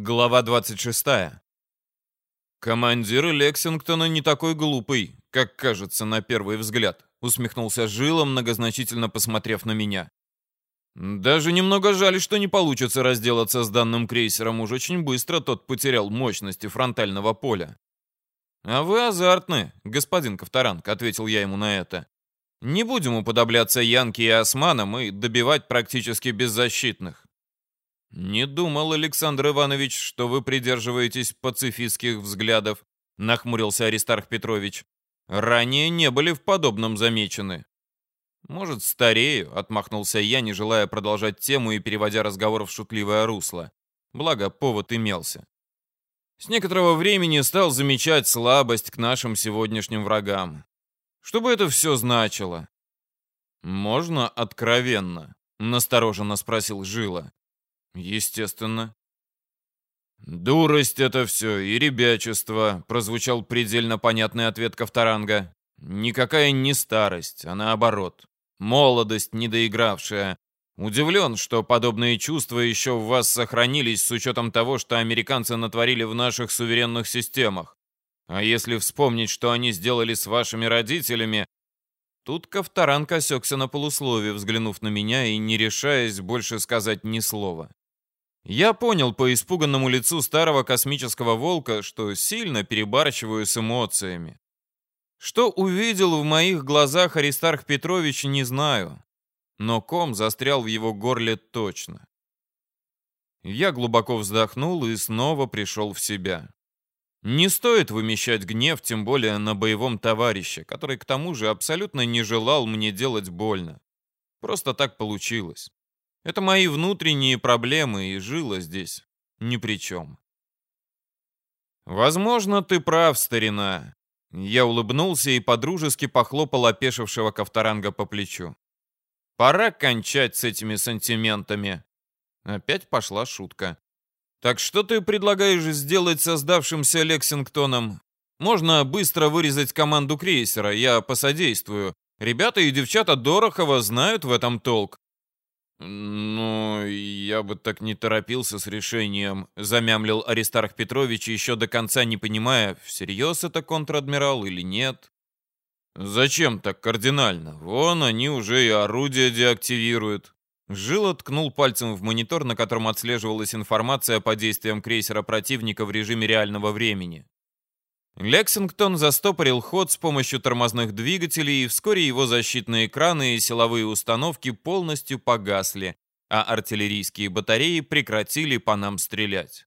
Глава 26. Командир Лексингтона не такой глупый, как кажется на первый взгляд, усмехнулся Жила, многозначительно посмотрев на меня. Даже немного жаль, что не получится разделаться с данным крейсером. Уж очень быстро тот потерял мощности фронтального поля. «А вы азартны, господин Ковторанг», — ответил я ему на это. «Не будем уподобляться Янке и Османам и добивать практически беззащитных. «Не думал, Александр Иванович, что вы придерживаетесь пацифистских взглядов», — нахмурился Аристарх Петрович. «Ранее не были в подобном замечены». «Может, старею», — отмахнулся я, не желая продолжать тему и переводя разговор в шутливое русло. Благо, повод имелся. С некоторого времени стал замечать слабость к нашим сегодняшним врагам. Что бы это все значило? «Можно откровенно?» — настороженно спросил Жила. Естественно. «Дурость это все и ребячество», — прозвучал предельно понятный ответ Ковторанга. «Никакая не старость, а наоборот. Молодость недоигравшая. Удивлен, что подобные чувства еще в вас сохранились с учетом того, что американцы натворили в наших суверенных системах. А если вспомнить, что они сделали с вашими родителями...» Тут Ковторанг осекся на полусловие, взглянув на меня и не решаясь больше сказать ни слова. Я понял по испуганному лицу старого космического волка, что сильно перебарщиваю с эмоциями. Что увидел в моих глазах Аристарх Петрович, не знаю. Но ком застрял в его горле точно. Я глубоко вздохнул и снова пришел в себя. Не стоит вымещать гнев, тем более на боевом товарище, который к тому же абсолютно не желал мне делать больно. Просто так получилось. Это мои внутренние проблемы, и жила здесь ни при чем. Возможно, ты прав, старина. Я улыбнулся и подружески похлопал опешившего Ковторанга по плечу. Пора кончать с этими сантиментами. Опять пошла шутка. Так что ты предлагаешь сделать создавшимся Лексингтоном? Можно быстро вырезать команду крейсера, я посодействую. Ребята и девчата Дорохова знают в этом толк. «Ну, я бы так не торопился с решением», — замямлил Аристарх Петрович, еще до конца не понимая, всерьез это контр-адмирал или нет. «Зачем так кардинально? Вон они уже и орудия деактивируют». Жил ткнул пальцем в монитор, на котором отслеживалась информация по действиям крейсера противника в режиме реального времени. Лексингтон застопорил ход с помощью тормозных двигателей, и вскоре его защитные экраны и силовые установки полностью погасли, а артиллерийские батареи прекратили по нам стрелять.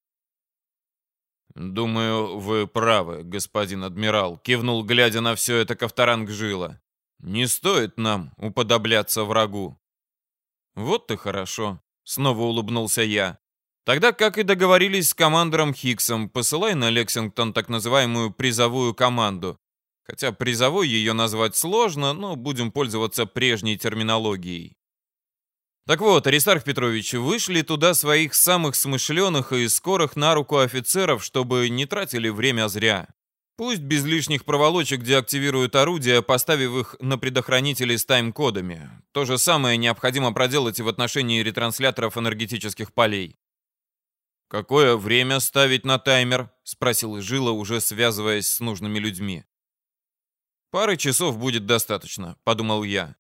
«Думаю, вы правы, господин адмирал», — кивнул, глядя на все это Ковторанг Жила. «Не стоит нам уподобляться врагу». «Вот и хорошо», — снова улыбнулся я. Тогда, как и договорились с командором Хиксом, посылай на Лексингтон так называемую призовую команду. Хотя призовой ее назвать сложно, но будем пользоваться прежней терминологией. Так вот, Аристарх Петрович, вышли туда своих самых смышленых и скорых на руку офицеров, чтобы не тратили время зря. Пусть без лишних проволочек деактивируют орудия, поставив их на предохранители с тайм-кодами. То же самое необходимо проделать и в отношении ретрансляторов энергетических полей. «Какое время ставить на таймер?» — спросил Жила, уже связываясь с нужными людьми. «Пары часов будет достаточно», — подумал я.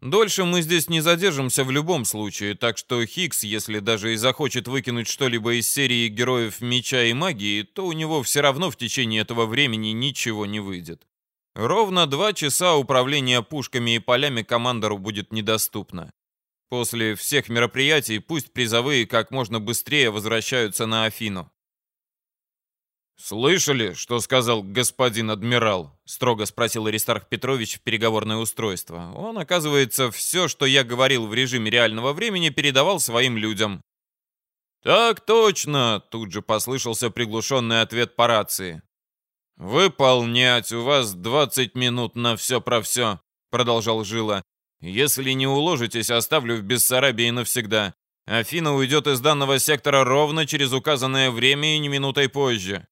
«Дольше мы здесь не задержимся в любом случае, так что Хикс, если даже и захочет выкинуть что-либо из серии героев меча и магии, то у него все равно в течение этого времени ничего не выйдет. Ровно два часа управления пушками и полями командору будет недоступно. После всех мероприятий пусть призовые как можно быстрее возвращаются на Афину. «Слышали, что сказал господин адмирал?» — строго спросил Аристарх Петрович в переговорное устройство. Он, оказывается, все, что я говорил в режиме реального времени, передавал своим людям. «Так точно!» — тут же послышался приглушенный ответ по рации. «Выполнять! У вас 20 минут на все про все!» — продолжал Жила. Если не уложитесь, оставлю в Бессарабии навсегда. Афина уйдет из данного сектора ровно через указанное время и не минутой позже.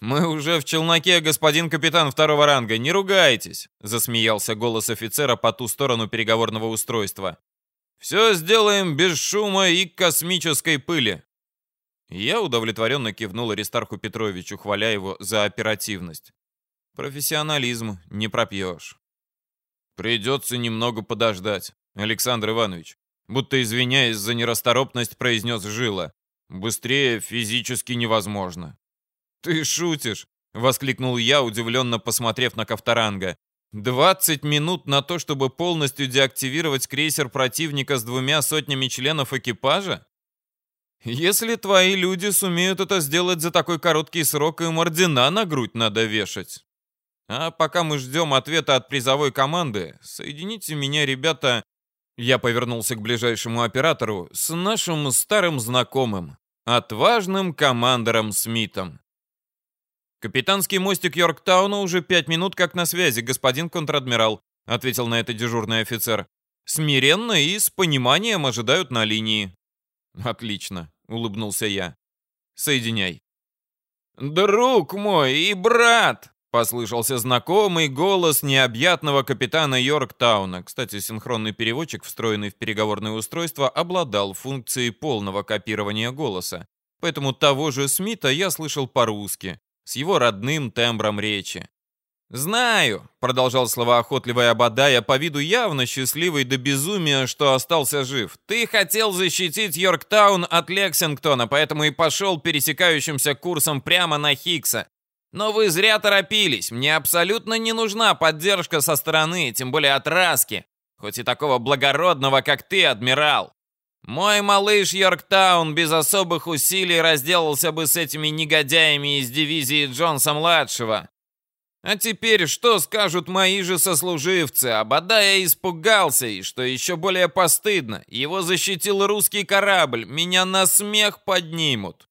«Мы уже в челноке, господин капитан второго ранга, не ругайтесь!» Засмеялся голос офицера по ту сторону переговорного устройства. «Все сделаем без шума и космической пыли!» Я удовлетворенно кивнул Аристарху Петровичу, хваля его за оперативность. Профессионализм не пропьешь. Придется немного подождать, Александр Иванович. Будто извиняясь за нерасторопность, произнес Жила. Быстрее физически невозможно. Ты шутишь? Воскликнул я, удивленно посмотрев на Ковторанга. 20 минут на то, чтобы полностью деактивировать крейсер противника с двумя сотнями членов экипажа? Если твои люди сумеют это сделать за такой короткий срок, им ордена на грудь надо вешать. А пока мы ждем ответа от призовой команды, соедините меня, ребята, я повернулся к ближайшему оператору, с нашим старым знакомым, отважным командором Смитом. «Капитанский мостик Йорктауна уже пять минут как на связи, господин контр-адмирал», ответил на это дежурный офицер. «Смиренно и с пониманием ожидают на линии». «Отлично», — улыбнулся я. «Соединяй». «Друг мой и брат!» — послышался знакомый голос необъятного капитана Йорктауна. Кстати, синхронный переводчик, встроенный в переговорное устройство, обладал функцией полного копирования голоса. Поэтому того же Смита я слышал по-русски с его родным тембром речи. «Знаю», — продолжал словоохотливый Абадая, по виду явно счастливый до безумия, что остался жив. «Ты хотел защитить Йорктаун от Лексингтона, поэтому и пошел пересекающимся курсом прямо на Хикса. Но вы зря торопились. Мне абсолютно не нужна поддержка со стороны, тем более от Раски. Хоть и такого благородного, как ты, адмирал. Мой малыш Йорктаун без особых усилий разделался бы с этими негодяями из дивизии Джонса-младшего. А теперь что скажут мои же сослуживцы? Абадая испугался, и что еще более постыдно, его защитил русский корабль, меня на смех поднимут.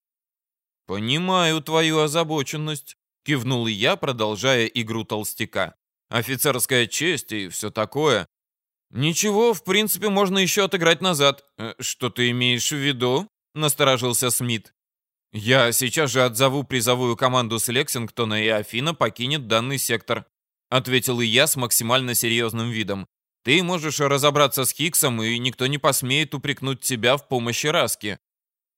«Понимаю твою озабоченность», — кивнул я, продолжая игру толстяка. «Офицерская честь и все такое. «Ничего, в принципе, можно еще отыграть назад. Э, что ты имеешь в виду?» — насторожился Смит. «Я сейчас же отзову призовую команду с Лексингтона, и Афина покинет данный сектор», — ответил и я с максимально серьезным видом. «Ты можешь разобраться с Хиксом, и никто не посмеет упрекнуть тебя в помощи Раске».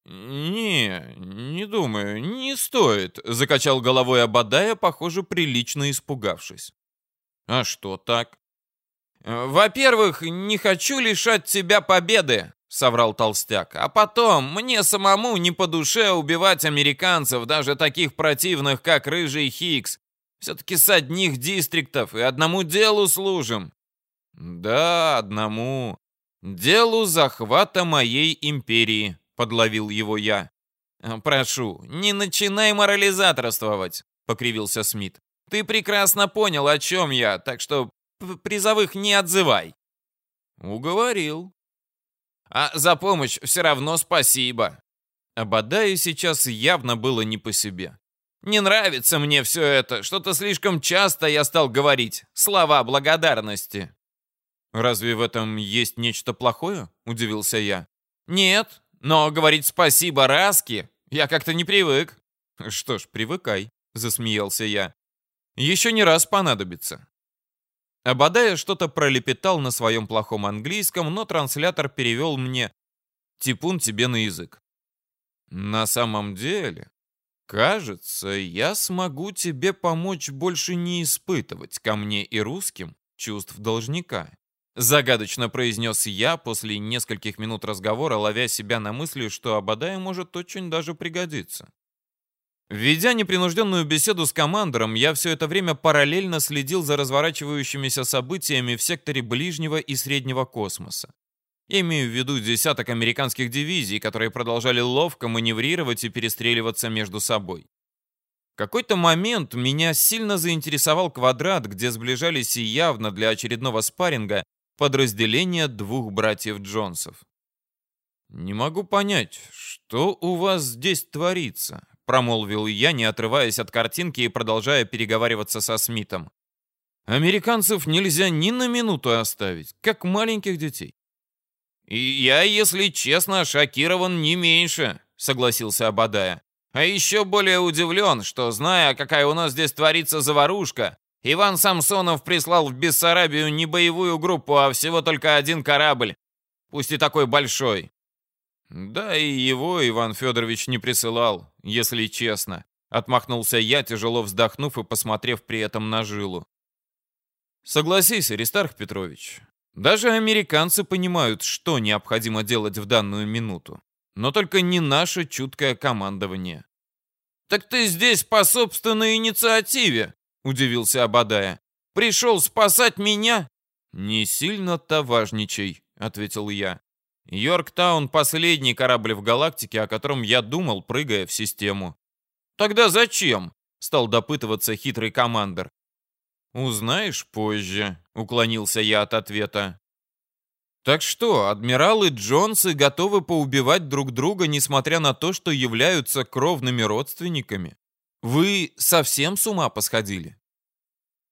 «Не, не думаю, не стоит», — закачал головой Абадая, похоже, прилично испугавшись. «А что так?» «Во-первых, не хочу лишать тебя победы», — соврал толстяк. «А потом, мне самому не по душе убивать американцев, даже таких противных, как Рыжий Хикс. Все-таки с одних дистриктов и одному делу служим». «Да, одному. Делу захвата моей империи», — подловил его я. «Прошу, не начинай морализаторствовать», — покривился Смит. «Ты прекрасно понял, о чем я, так что призовых не отзывай». «Уговорил». «А за помощь все равно спасибо». Ободаю сейчас явно было не по себе. «Не нравится мне все это. Что-то слишком часто я стал говорить. Слова благодарности». «Разве в этом есть нечто плохое?» — удивился я. «Нет, но говорить спасибо Раске я как-то не привык». «Что ж, привыкай», — засмеялся я. «Еще не раз понадобится. Абадая что-то пролепетал на своем плохом английском, но транслятор перевел мне «Типун тебе на язык». «На самом деле, кажется, я смогу тебе помочь больше не испытывать ко мне и русским чувств должника», загадочно произнес я после нескольких минут разговора, ловя себя на мысли, что Абадая может очень даже пригодиться. Ведя непринужденную беседу с командором, я все это время параллельно следил за разворачивающимися событиями в секторе ближнего и среднего космоса. Я имею в виду десяток американских дивизий, которые продолжали ловко маневрировать и перестреливаться между собой. В какой-то момент меня сильно заинтересовал квадрат, где сближались и явно для очередного спарринга подразделения двух братьев Джонсов. «Не могу понять, что у вас здесь творится?» промолвил я, не отрываясь от картинки и продолжая переговариваться со Смитом. Американцев нельзя ни на минуту оставить, как маленьких детей. И я, если честно, шокирован не меньше, согласился Абадая. А еще более удивлен, что, зная, какая у нас здесь творится заварушка, Иван Самсонов прислал в Бессарабию не боевую группу, а всего только один корабль, пусть и такой большой. Да и его Иван Федорович не присылал, если честно. Отмахнулся я, тяжело вздохнув и посмотрев при этом на жилу. Согласись, Аристарх Петрович, даже американцы понимают, что необходимо делать в данную минуту. Но только не наше чуткое командование. «Так ты здесь по собственной инициативе», — удивился Абадая. «Пришел спасать меня?» «Не сильно-то важничай», — ответил я. «Йорктаун — последний корабль в галактике, о котором я думал, прыгая в систему». «Тогда зачем?» — стал допытываться хитрый командир. «Узнаешь позже», — уклонился я от ответа. Так что, адмиралы Джонсы готовы поубивать друг друга, несмотря на то, что являются кровными родственниками? Вы совсем с ума посходили?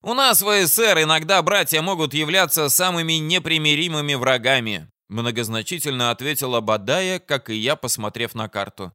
У нас в СССР иногда братья могут являться самыми непримиримыми врагами, многозначительно ответила Бадая, как и я, посмотрев на карту.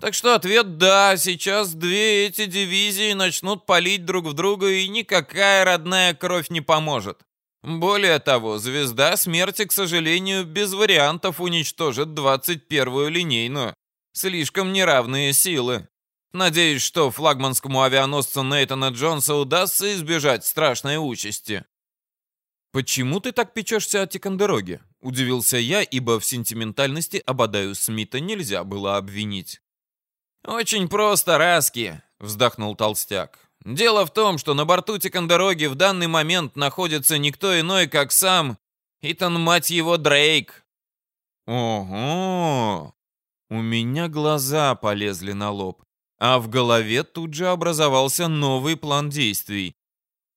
Так что ответ «да», сейчас две эти дивизии начнут палить друг в друга, и никакая родная кровь не поможет. Более того, звезда смерти, к сожалению, без вариантов уничтожит 21-ю линейную. Слишком неравные силы. Надеюсь, что флагманскому авианосцу Нейтана Джонса удастся избежать страшной участи. «Почему ты так печешься о Тикандероге?» — удивился я, ибо в сентиментальности Абадаю Смита нельзя было обвинить. «Очень просто, Раски», — вздохнул толстяк. Дело в том, что на борту Тикандероги в данный момент находится никто иной, как сам Итан, мать его, Дрейк. Ого! У меня глаза полезли на лоб, а в голове тут же образовался новый план действий.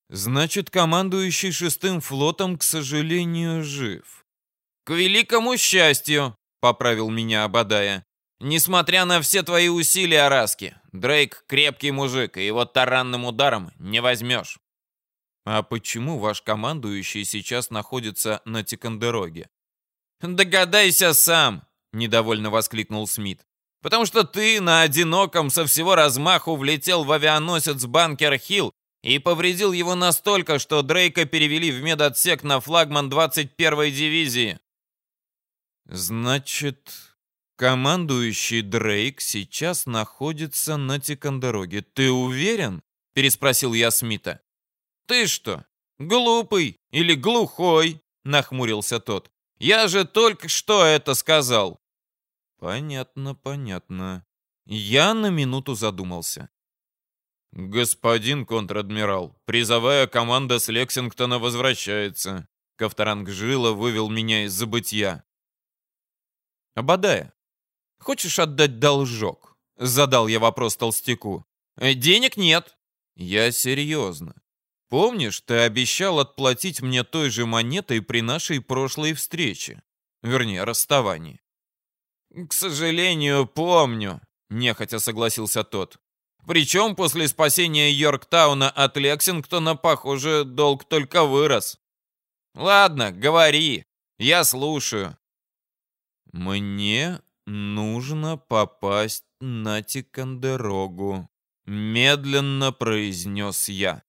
Значит, командующий шестым флотом, к сожалению, жив. К великому счастью, поправил меня Абадая. Несмотря на все твои усилия, Араски, Дрейк крепкий мужик, и его таранным ударом не возьмешь. А почему ваш командующий сейчас находится на Тикандероге? Догадайся сам, недовольно воскликнул Смит. Потому что ты на одиноком со всего размаху влетел в авианосец Банкер Хилл и повредил его настолько, что Дрейка перевели в медотсек на флагман 21-й дивизии. Значит, Командующий Дрейк сейчас находится на Тикандероге. Ты уверен? Переспросил я Смита. Ты что, глупый или глухой? Нахмурился тот. Я же только что это сказал. Понятно, понятно. Я на минуту задумался. «Господин контр-адмирал, призовая команда с Лексингтона возвращается». Ковторанг Жила вывел меня из забытья. «Ободая, Хочешь отдать должок?» — задал я вопрос толстяку. «Э, «Денег нет». «Я серьезно. Помнишь, ты обещал отплатить мне той же монетой при нашей прошлой встрече? Вернее, расставании». «К сожалению, помню», — нехотя согласился тот. «Причем после спасения Йорктауна от Лексингтона, похоже, долг только вырос». «Ладно, говори, я слушаю». «Мне «Нужно попасть на Тикандерогу», — медленно произнес я.